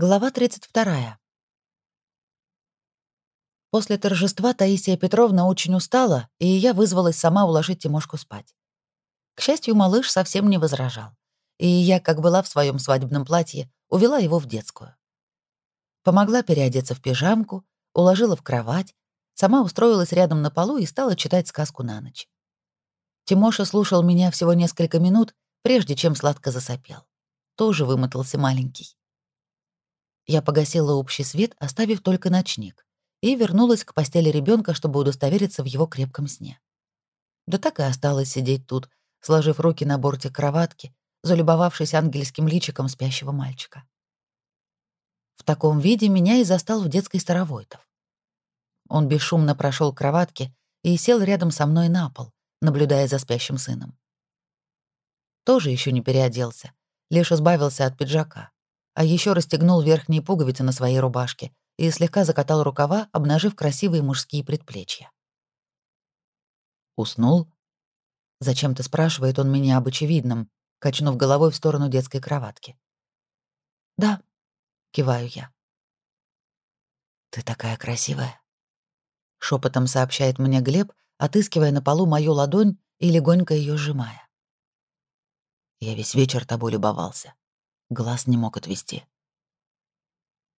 Глава 32. После торжества Таисия Петровна очень устала, и я вызвалась сама уложить Тимошку спать. К счастью, малыш совсем не возражал, и я, как была в своем свадебном платье, увела его в детскую. Помогла переодеться в пижамку, уложила в кровать, сама устроилась рядом на полу и стала читать сказку на ночь. Тимоша слушал меня всего несколько минут, прежде чем сладко засопел. Тоже вымотался маленький. Я погасила общий свет, оставив только ночник, и вернулась к постели ребенка, чтобы удостовериться в его крепком сне. Да так и осталось сидеть тут, сложив руки на борте кроватки, залюбовавшись ангельским личиком спящего мальчика. В таком виде меня и застал в детской Старовойтов. Он бесшумно прошел к кроватке и сел рядом со мной на пол, наблюдая за спящим сыном. Тоже еще не переоделся, лишь избавился от пиджака а еще расстегнул верхние пуговицы на своей рубашке и слегка закатал рукава, обнажив красивые мужские предплечья. «Уснул?» Зачем-то спрашивает он меня об очевидном, качнув головой в сторону детской кроватки. «Да», — киваю я. «Ты такая красивая», — шепотом сообщает мне Глеб, отыскивая на полу мою ладонь и легонько ее сжимая. «Я весь вечер тобой любовался. Глаз не мог отвести.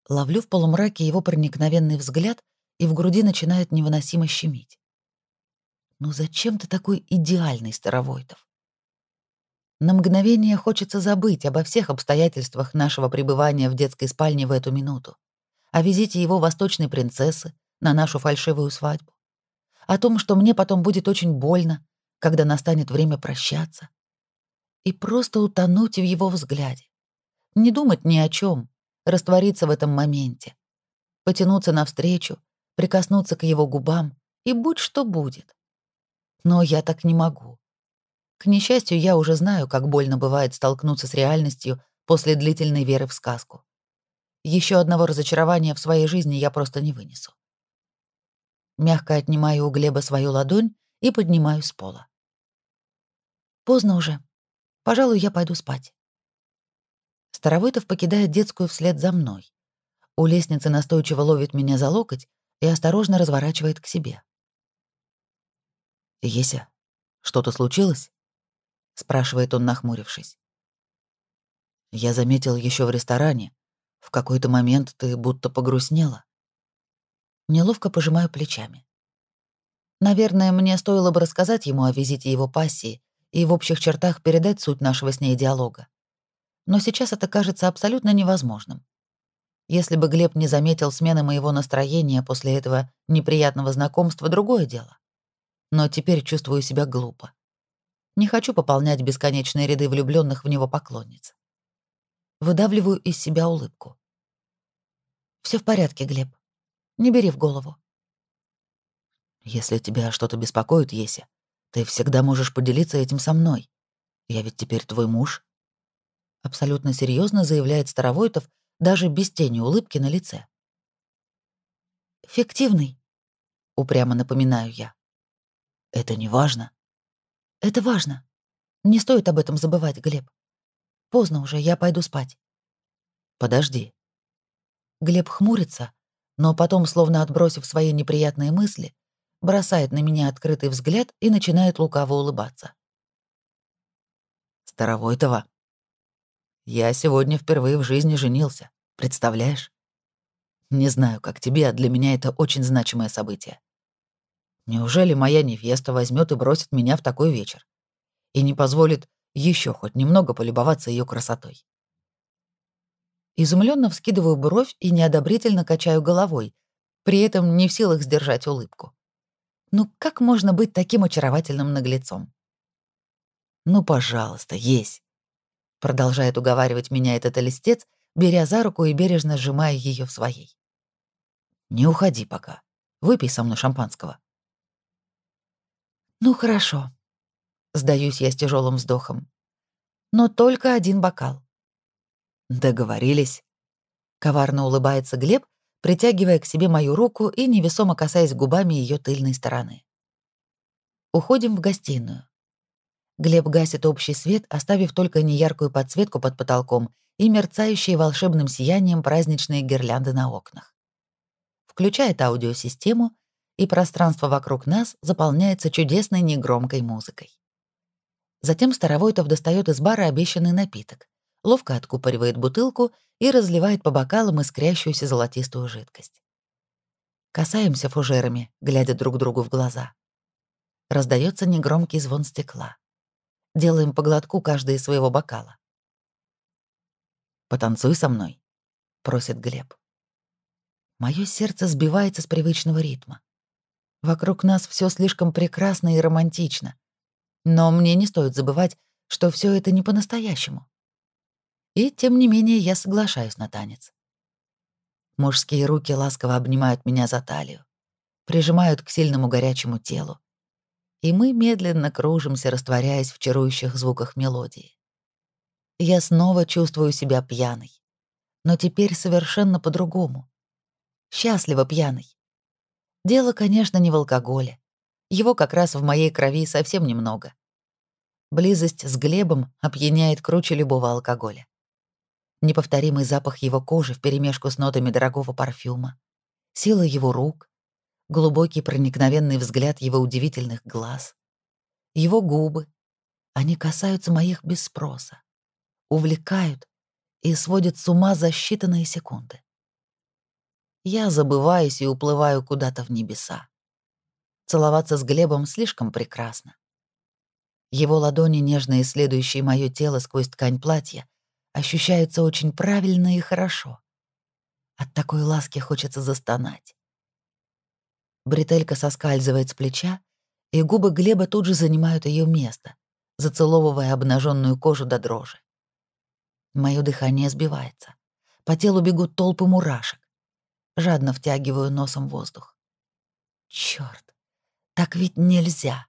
Ловлю в полумраке его проникновенный взгляд, и в груди начинает невыносимо щемить. Ну зачем ты такой идеальный, Старовойтов? На мгновение хочется забыть обо всех обстоятельствах нашего пребывания в детской спальне в эту минуту, о визите его восточной принцессы на нашу фальшивую свадьбу, о том, что мне потом будет очень больно, когда настанет время прощаться, и просто утонуть в его взгляде не думать ни о чем, раствориться в этом моменте, потянуться навстречу, прикоснуться к его губам, и будь что будет. Но я так не могу. К несчастью, я уже знаю, как больно бывает столкнуться с реальностью после длительной веры в сказку. Еще одного разочарования в своей жизни я просто не вынесу. Мягко отнимаю у Глеба свою ладонь и поднимаю с пола. Поздно уже. Пожалуй, я пойду спать. Старовойтов покидает детскую вслед за мной. У лестницы настойчиво ловит меня за локоть и осторожно разворачивает к себе. «Еся, что-то случилось?» — спрашивает он, нахмурившись. «Я заметил еще в ресторане. В какой-то момент ты будто погрустнела». Неловко пожимаю плечами. Наверное, мне стоило бы рассказать ему о визите его пассии и в общих чертах передать суть нашего с ней диалога но сейчас это кажется абсолютно невозможным. Если бы Глеб не заметил смены моего настроения после этого неприятного знакомства, другое дело. Но теперь чувствую себя глупо. Не хочу пополнять бесконечные ряды влюбленных в него поклонниц. Выдавливаю из себя улыбку. Все в порядке, Глеб. Не бери в голову. Если тебя что-то беспокоит, Еся, ты всегда можешь поделиться этим со мной. Я ведь теперь твой муж. — абсолютно серьезно заявляет Старовойтов, даже без тени улыбки на лице. «Фиктивный», — упрямо напоминаю я. «Это не важно». «Это важно. Не стоит об этом забывать, Глеб. Поздно уже, я пойду спать». «Подожди». Глеб хмурится, но потом, словно отбросив свои неприятные мысли, бросает на меня открытый взгляд и начинает лукаво улыбаться. «Старовойтова, я сегодня впервые в жизни женился. Представляешь? Не знаю, как тебе, а для меня это очень значимое событие. Неужели моя невеста возьмет и бросит меня в такой вечер? И не позволит еще хоть немного полюбоваться ее красотой? Изумленно вскидываю бровь и неодобрительно качаю головой, при этом не в силах сдержать улыбку. Ну как можно быть таким очаровательным наглецом? Ну, пожалуйста, есть. Продолжает уговаривать меня этот листец, беря за руку и бережно сжимая ее в своей. «Не уходи пока. Выпей со мной шампанского». «Ну хорошо», — сдаюсь я с тяжелым вздохом. «Но только один бокал». «Договорились». Коварно улыбается Глеб, притягивая к себе мою руку и невесомо касаясь губами ее тыльной стороны. Уходим в гостиную. Глеб гасит общий свет, оставив только неяркую подсветку под потолком и мерцающие волшебным сиянием праздничные гирлянды на окнах. Включает аудиосистему, и пространство вокруг нас заполняется чудесной негромкой музыкой. Затем Старовойтов достает из бара обещанный напиток, ловко откупоривает бутылку и разливает по бокалам искрящуюся золотистую жидкость. Касаемся фужерами, глядя друг другу в глаза. Раздается негромкий звон стекла. Делаем по глотку каждый из своего бокала. «Потанцуй со мной», — просит Глеб. Моё сердце сбивается с привычного ритма. Вокруг нас все слишком прекрасно и романтично. Но мне не стоит забывать, что все это не по-настоящему. И тем не менее я соглашаюсь на танец. Мужские руки ласково обнимают меня за талию, прижимают к сильному горячему телу. И мы медленно кружимся, растворяясь в чарующих звуках мелодии. Я снова чувствую себя пьяной. Но теперь совершенно по-другому. Счастливо пьяной. Дело, конечно, не в алкоголе. Его как раз в моей крови совсем немного. Близость с Глебом опьяняет круче любого алкоголя неповторимый запах его кожи вперемешку с нотами дорогого парфюма, сила его рук, глубокий проникновенный взгляд его удивительных глаз, его губы. Они касаются моих без спроса, увлекают и сводят с ума за считанные секунды. Я забываюсь и уплываю куда-то в небеса. Целоваться с Глебом слишком прекрасно. Его ладони, нежно исследующие мое тело сквозь ткань платья, ощущаются очень правильно и хорошо. От такой ласки хочется застонать. Бретелька соскальзывает с плеча, и губы Глеба тут же занимают ее место, зацеловывая обнаженную кожу до дрожи. Мое дыхание сбивается. По телу бегут толпы мурашек. Жадно втягиваю носом воздух. Черт, так ведь нельзя.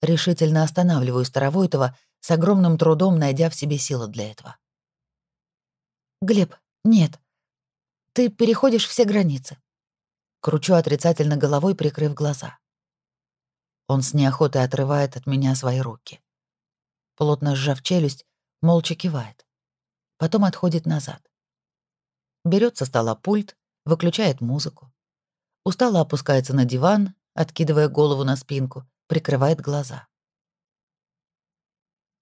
Решительно останавливаю Старовойтова, с огромным трудом найдя в себе силы для этого. «Глеб, нет. Ты переходишь все границы». Кручу отрицательно головой, прикрыв глаза. Он с неохотой отрывает от меня свои руки. Плотно сжав челюсть, молча кивает. Потом отходит назад. Берет со стола пульт, выключает музыку. Устало опускается на диван, откидывая голову на спинку, прикрывает глаза.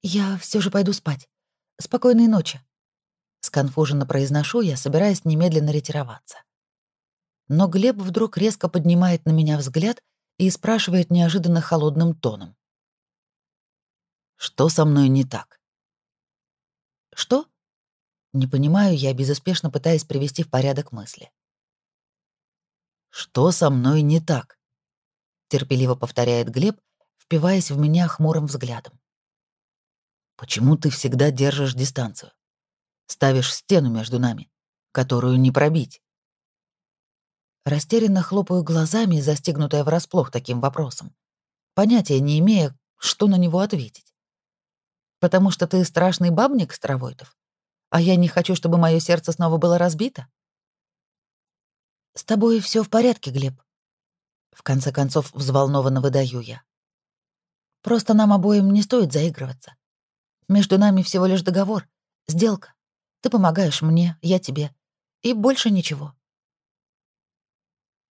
«Я все же пойду спать. Спокойной ночи», — сконфуженно произношу я, собираясь немедленно ретироваться. Но Глеб вдруг резко поднимает на меня взгляд и спрашивает неожиданно холодным тоном. «Что со мной не так?» «Что?» Не понимаю я, безуспешно пытаясь привести в порядок мысли. «Что со мной не так?» — терпеливо повторяет Глеб, впиваясь в меня хмурым взглядом. Почему ты всегда держишь дистанцию? Ставишь стену между нами, которую не пробить. Растерянно хлопаю глазами, застегнутая врасплох таким вопросом, понятия не имея, что на него ответить. Потому что ты страшный бабник, Стравойтов, а я не хочу, чтобы мое сердце снова было разбито? С тобой все в порядке, Глеб. В конце концов, взволнованно выдаю я. Просто нам обоим не стоит заигрываться. Между нами всего лишь договор, сделка. Ты помогаешь мне, я тебе. И больше ничего.